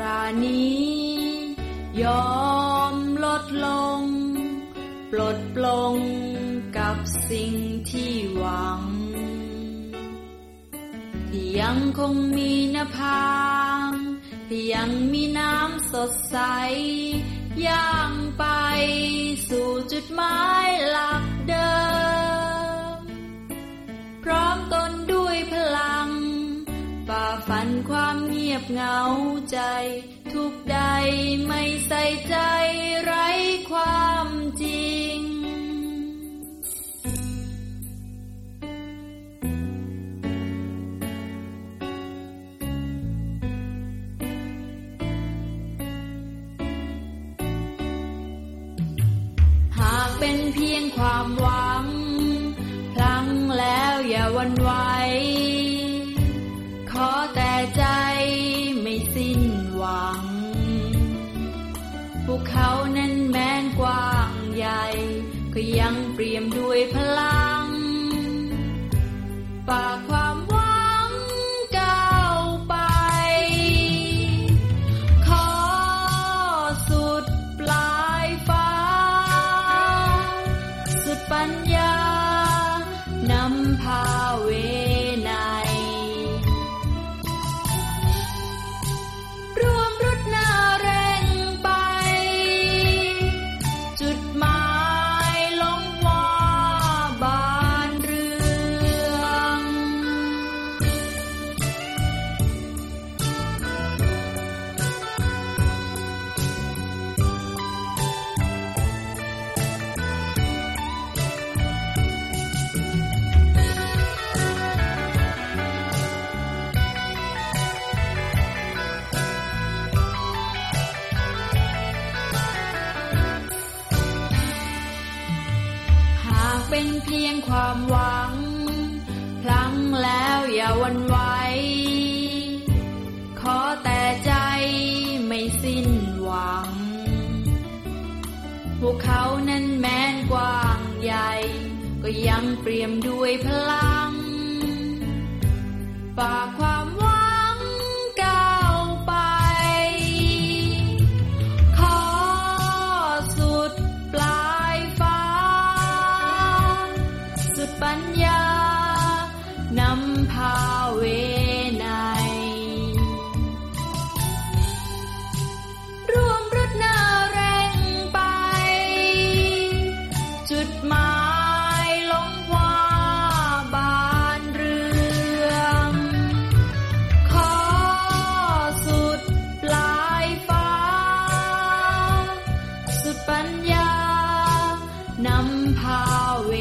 รานี้ ยอมลดลง ปลดปลงกับสิ่งที่หวัง ที่ยังคงมีนภาที่ยังมีน้ำสดใส ย่างไปสู่จุดหมายหลัก ยบเหงาใจ ทุกใดไม่ใส่ใจไร้ความจริง หากเป็นเพียงความหวัง พลังแล้วอย่าวันไหวขอแต่ใจ เขานั้นแม้นกว้างใหญ่ ก็ยังเปรียมด้วยพลัง เป็นเพียงความหวัง พลังแล้วอย่าวันไหว ขอแต่ใจไม่สิ้นหวัง พวกเขานั้นแม้นกว้างใหญ่ ก็ยังเปรียมด้วยพลัง ฝาก ญญานำพาเวไนรวมรถนาแรงไป จุดหมายลงวาบานเรืองขอสุดปลายฟ้า สุดปัญญานำพาเว